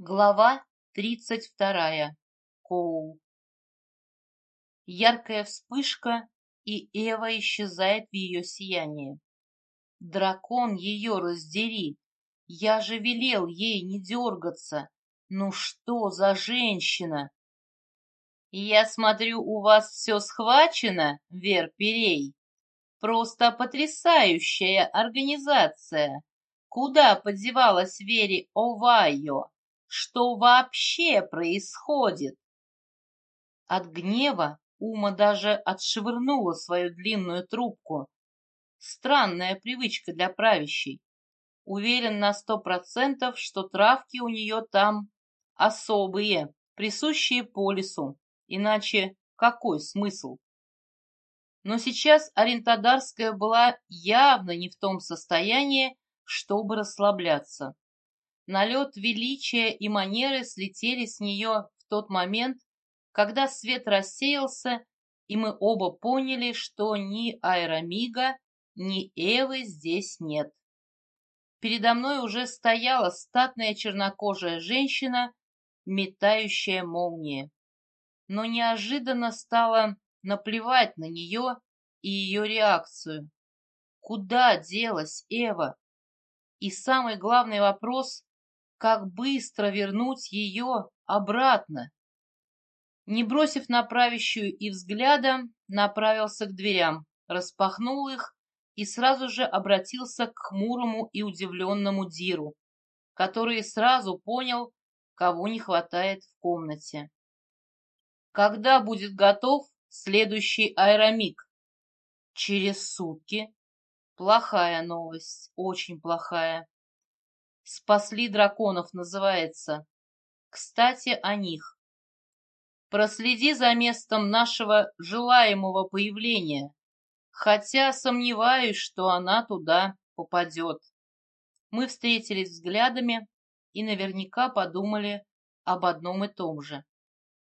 Глава тридцать вторая. Коул. Яркая вспышка, и Эва исчезает в ее сиянии. Дракон ее раздери. Я же велел ей не дергаться. Ну что за женщина? Я смотрю, у вас все схвачено, Вер Перей. Просто потрясающая организация. Куда подевалась Вере Овайо? Что вообще происходит? От гнева Ума даже отшвырнула свою длинную трубку. Странная привычка для правящей. Уверен на сто процентов, что травки у нее там особые, присущие по лесу. Иначе какой смысл? Но сейчас Орентодарская была явно не в том состоянии, чтобы расслабляться. Налет величия и манеры слетели с нее в тот момент, когда свет рассеялся, и мы оба поняли, что ни Аэромига, ни Эвы здесь нет. Передо мной уже стояла статная чернокожая женщина, метающая молнии. Но неожиданно стало наплевать на нее и ее реакцию. Куда делась Эва? И самый главный вопрос, как быстро вернуть ее обратно. Не бросив на правящую и взгляда, направился к дверям, распахнул их и сразу же обратился к хмурому и удивленному Диру, который сразу понял, кого не хватает в комнате. Когда будет готов следующий аэромик? Через сутки. Плохая новость, очень плохая. «Спасли драконов» называется. Кстати, о них. Проследи за местом нашего желаемого появления, хотя сомневаюсь, что она туда попадет. Мы встретились взглядами и наверняка подумали об одном и том же.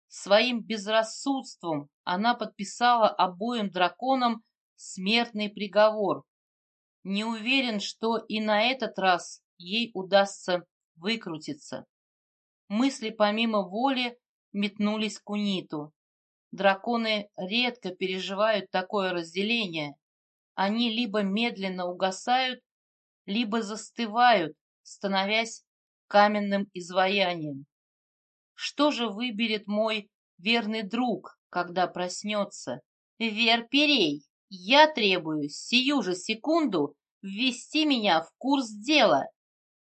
Своим безрассудством она подписала обоим драконам смертный приговор. Не уверен, что и на этот раз ей удастся выкрутиться. Мысли помимо воли метнулись к Униту. Драконы редко переживают такое разделение. Они либо медленно угасают, либо застывают, становясь каменным изваянием. Что же выберет мой верный друг, когда проснется? Верперей, я требую сию же секунду ввести меня в курс дела.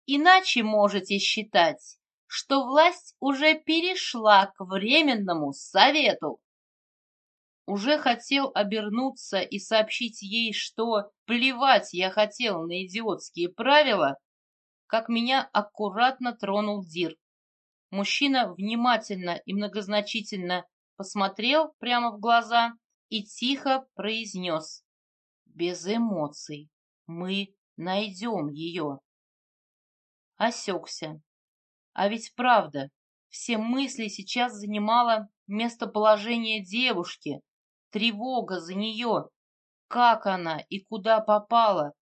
Иначе можете считать, что власть уже перешла к Временному Совету. Уже хотел обернуться и сообщить ей, что плевать я хотел на идиотские правила, как меня аккуратно тронул Дир. Мужчина внимательно и многозначительно посмотрел прямо в глаза и тихо произнес. Без эмоций. Мы найдем ее осекся. А ведь правда, все мысли сейчас занимало местоположение девушки, тревога за нее, как она и куда попала.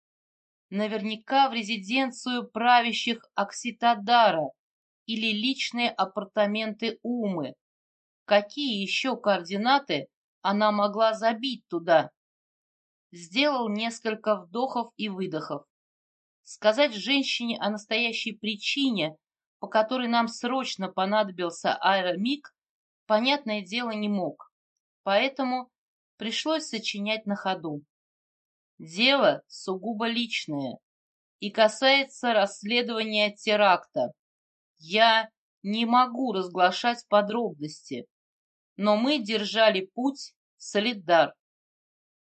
Наверняка в резиденцию правящих Окситадара или личные апартаменты Умы. Какие еще координаты она могла забить туда? Сделал несколько вдохов и выдохов. Сказать женщине о настоящей причине, по которой нам срочно понадобился аэромик, понятное дело не мог. Поэтому пришлось сочинять на ходу. Дело сугубо личное и касается расследования теракта. Я не могу разглашать подробности, но мы держали путь в Солидар.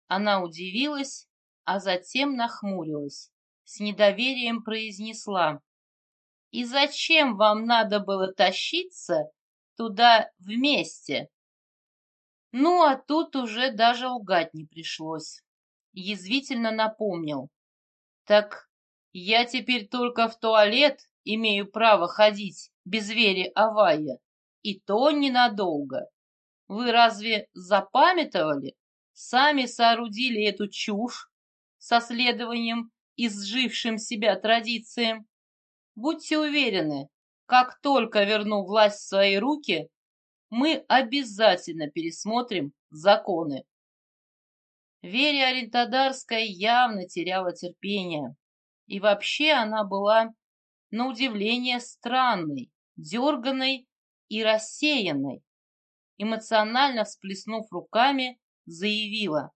Она удивилась, а затем нахмурилась с недоверием произнесла. «И зачем вам надо было тащиться туда вместе?» Ну, а тут уже даже лгать не пришлось. Язвительно напомнил. «Так я теперь только в туалет имею право ходить без Вери Авая, и то ненадолго. Вы разве запамятовали? Сами соорудили эту чушь со следованием изжившим себя традициям. Будьте уверены, как только верну власть в свои руки, мы обязательно пересмотрим законы. Вере Орентодарская явно теряла терпение. И вообще она была, на удивление, странной, дерганной и рассеянной. Эмоционально всплеснув руками, заявила.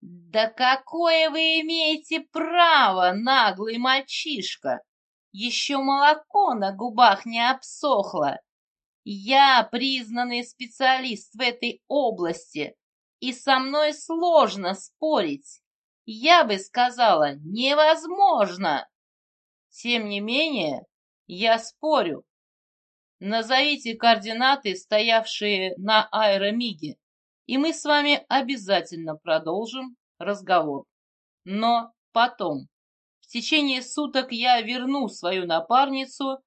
«Да какое вы имеете право, наглый мальчишка! Еще молоко на губах не обсохло! Я признанный специалист в этой области, и со мной сложно спорить. Я бы сказала, невозможно. Тем не менее, я спорю. Назовите координаты, стоявшие на аэромиге, и мы с вами обязательно продолжим разговор. Но потом. В течение суток я верну свою напарницу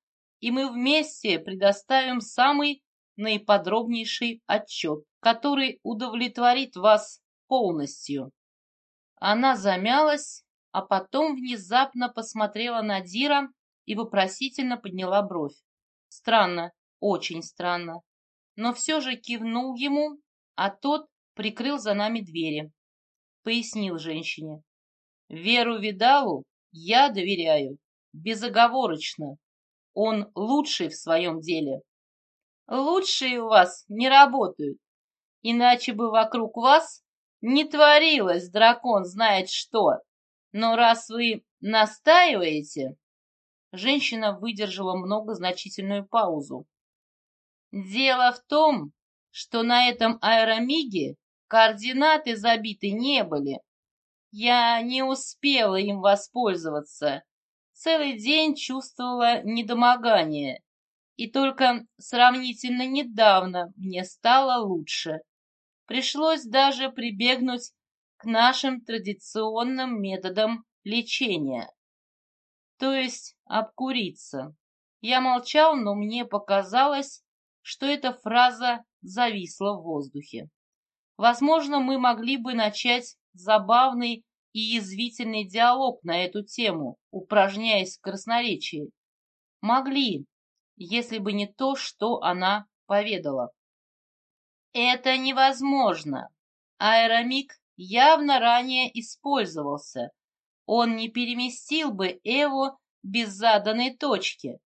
и мы вместе предоставим самый наиподробнейший отчет, который удовлетворит вас полностью. Она замялась, а потом внезапно посмотрела на Дира и вопросительно подняла бровь. Странно, очень странно. Но все же кивнул ему, а тот прикрыл за нами двери. Пояснил женщине. Веру Видалу я доверяю, безоговорочно, он лучший в своем деле. Лучшие у вас не работают, иначе бы вокруг вас не творилось дракон знает что. Но раз вы настаиваете... Женщина выдержала многозначительную паузу. Дело в том, что на этом аэромиге координаты забиты не были. Я не успела им воспользоваться целый день чувствовала недомогание, и только сравнительно недавно мне стало лучше. Пришлось даже прибегнуть к нашим традиционным методам лечения, то есть обкуриться. Я молчал, но мне показалось, что эта фраза зависла в воздухе. Возможно, мы могли бы начать забавный и язвительный диалог на эту тему, упражняясь в красноречии. Могли, если бы не то, что она поведала. Это невозможно. Аэромик явно ранее использовался. Он не переместил бы Эву без заданной точки.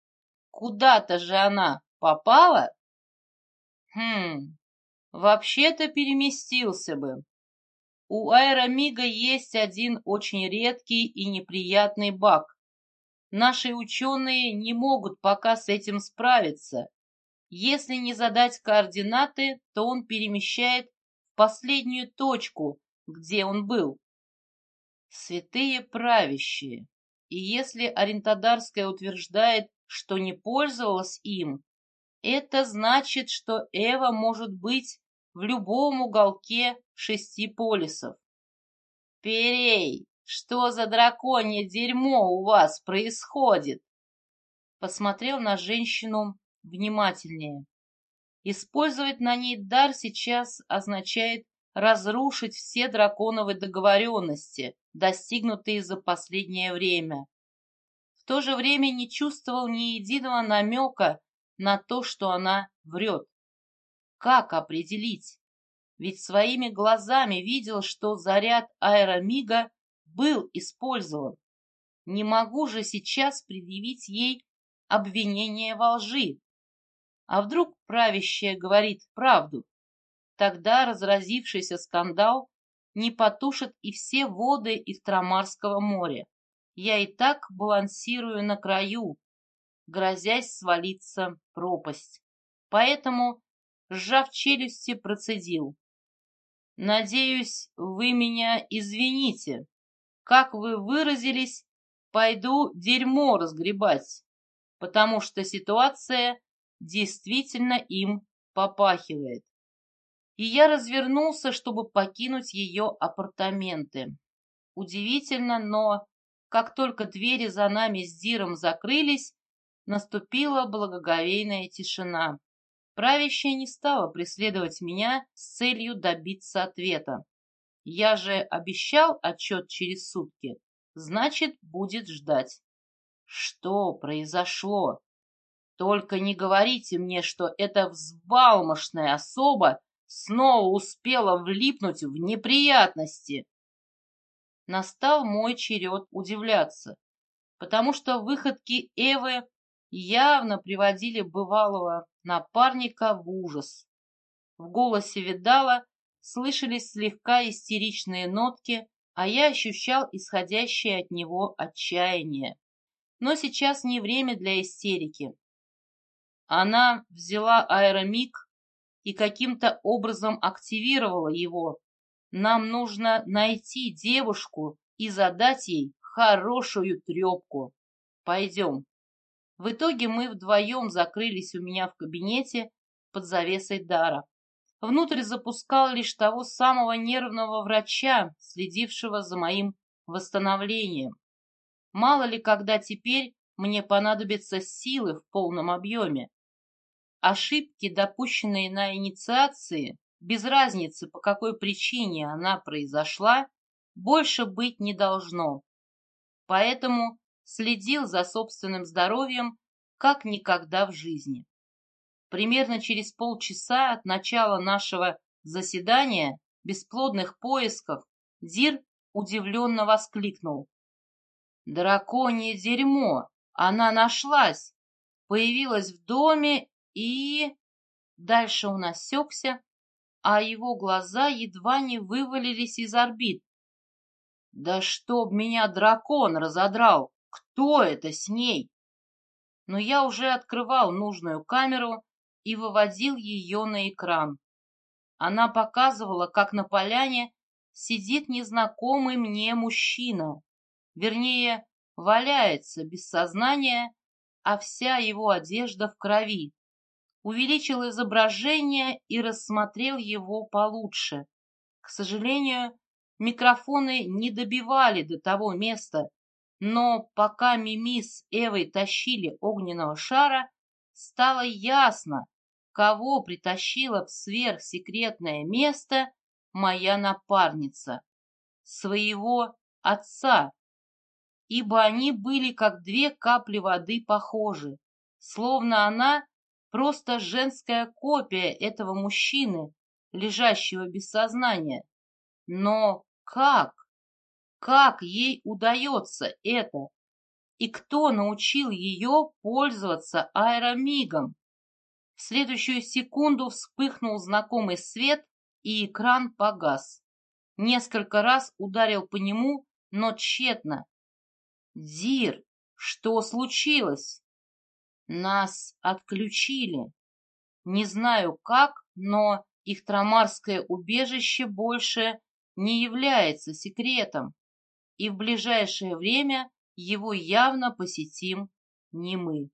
Куда-то же она попала? Хм, вообще-то переместился бы. У аэромига есть один очень редкий и неприятный баг. Наши ученые не могут пока с этим справиться. Если не задать координаты, то он перемещает в последнюю точку, где он был. Святые правящие. И если Орентодарская утверждает, что не пользовалась им, это значит, что Эва может быть в любом уголке шести полисов. «Перей, что за драконье дерьмо у вас происходит?» Посмотрел на женщину внимательнее. Использовать на ней дар сейчас означает разрушить все драконовые договоренности, достигнутые за последнее время. В то же время не чувствовал ни единого намека на то, что она врет. Как определить? Ведь своими глазами видел, что заряд аэромига был использован. Не могу же сейчас предъявить ей обвинение во лжи. А вдруг правящая говорит правду? Тогда разразившийся скандал не потушит и все воды Истромарского моря. Я и так балансирую на краю, грозясь свалиться в пропасть. Поэтому сжав челюсти, процедил. «Надеюсь, вы меня извините. Как вы выразились, пойду дерьмо разгребать, потому что ситуация действительно им попахивает». И я развернулся, чтобы покинуть ее апартаменты. Удивительно, но как только двери за нами с Диром закрылись, наступила благоговейная тишина. Правящая не стала преследовать меня с целью добиться ответа. Я же обещал отчет через сутки, значит, будет ждать. Что произошло? Только не говорите мне, что эта взбалмошная особа снова успела влипнуть в неприятности. Настал мой черед удивляться, потому что выходки Эвы явно приводили бывалого напарника в ужас. В голосе видала слышались слегка истеричные нотки, а я ощущал исходящее от него отчаяние. Но сейчас не время для истерики. Она взяла аэромик и каким-то образом активировала его. Нам нужно найти девушку и задать ей хорошую трепку. Пойдем. В итоге мы вдвоем закрылись у меня в кабинете под завесой дара. Внутрь запускал лишь того самого нервного врача, следившего за моим восстановлением. Мало ли, когда теперь мне понадобятся силы в полном объеме. Ошибки, допущенные на инициации, без разницы, по какой причине она произошла, больше быть не должно. Поэтому следил за собственным здоровьем как никогда в жизни. Примерно через полчаса от начала нашего заседания бесплодных поисков Дир удивленно воскликнул. «Драконье дерьмо! Она нашлась! Появилась в доме и... Дальше он осекся, а его глаза едва не вывалились из орбит. Да чтоб меня дракон разодрал! Кто это с ней? Но я уже открывал нужную камеру и выводил ее на экран. Она показывала, как на поляне сидит незнакомый мне мужчина. Вернее, валяется без сознания, а вся его одежда в крови увеличил изображение и рассмотрел его получше. К сожалению, микрофоны не добивали до того места, но пока Мими с Эвой тащили огненного шара, стало ясно, кого притащила в сверхсекретное место моя напарница. Своего отца, ибо они были как две капли воды похожи, словно она просто женская копия этого мужчины, лежащего без сознания. Но как? Как ей удается это? И кто научил ее пользоваться аэромигом? В следующую секунду вспыхнул знакомый свет, и экран погас. Несколько раз ударил по нему, но тщетно. «Дир, что случилось?» Нас отключили. Не знаю как, но их трамарское убежище больше не является секретом, и в ближайшее время его явно посетим не мы.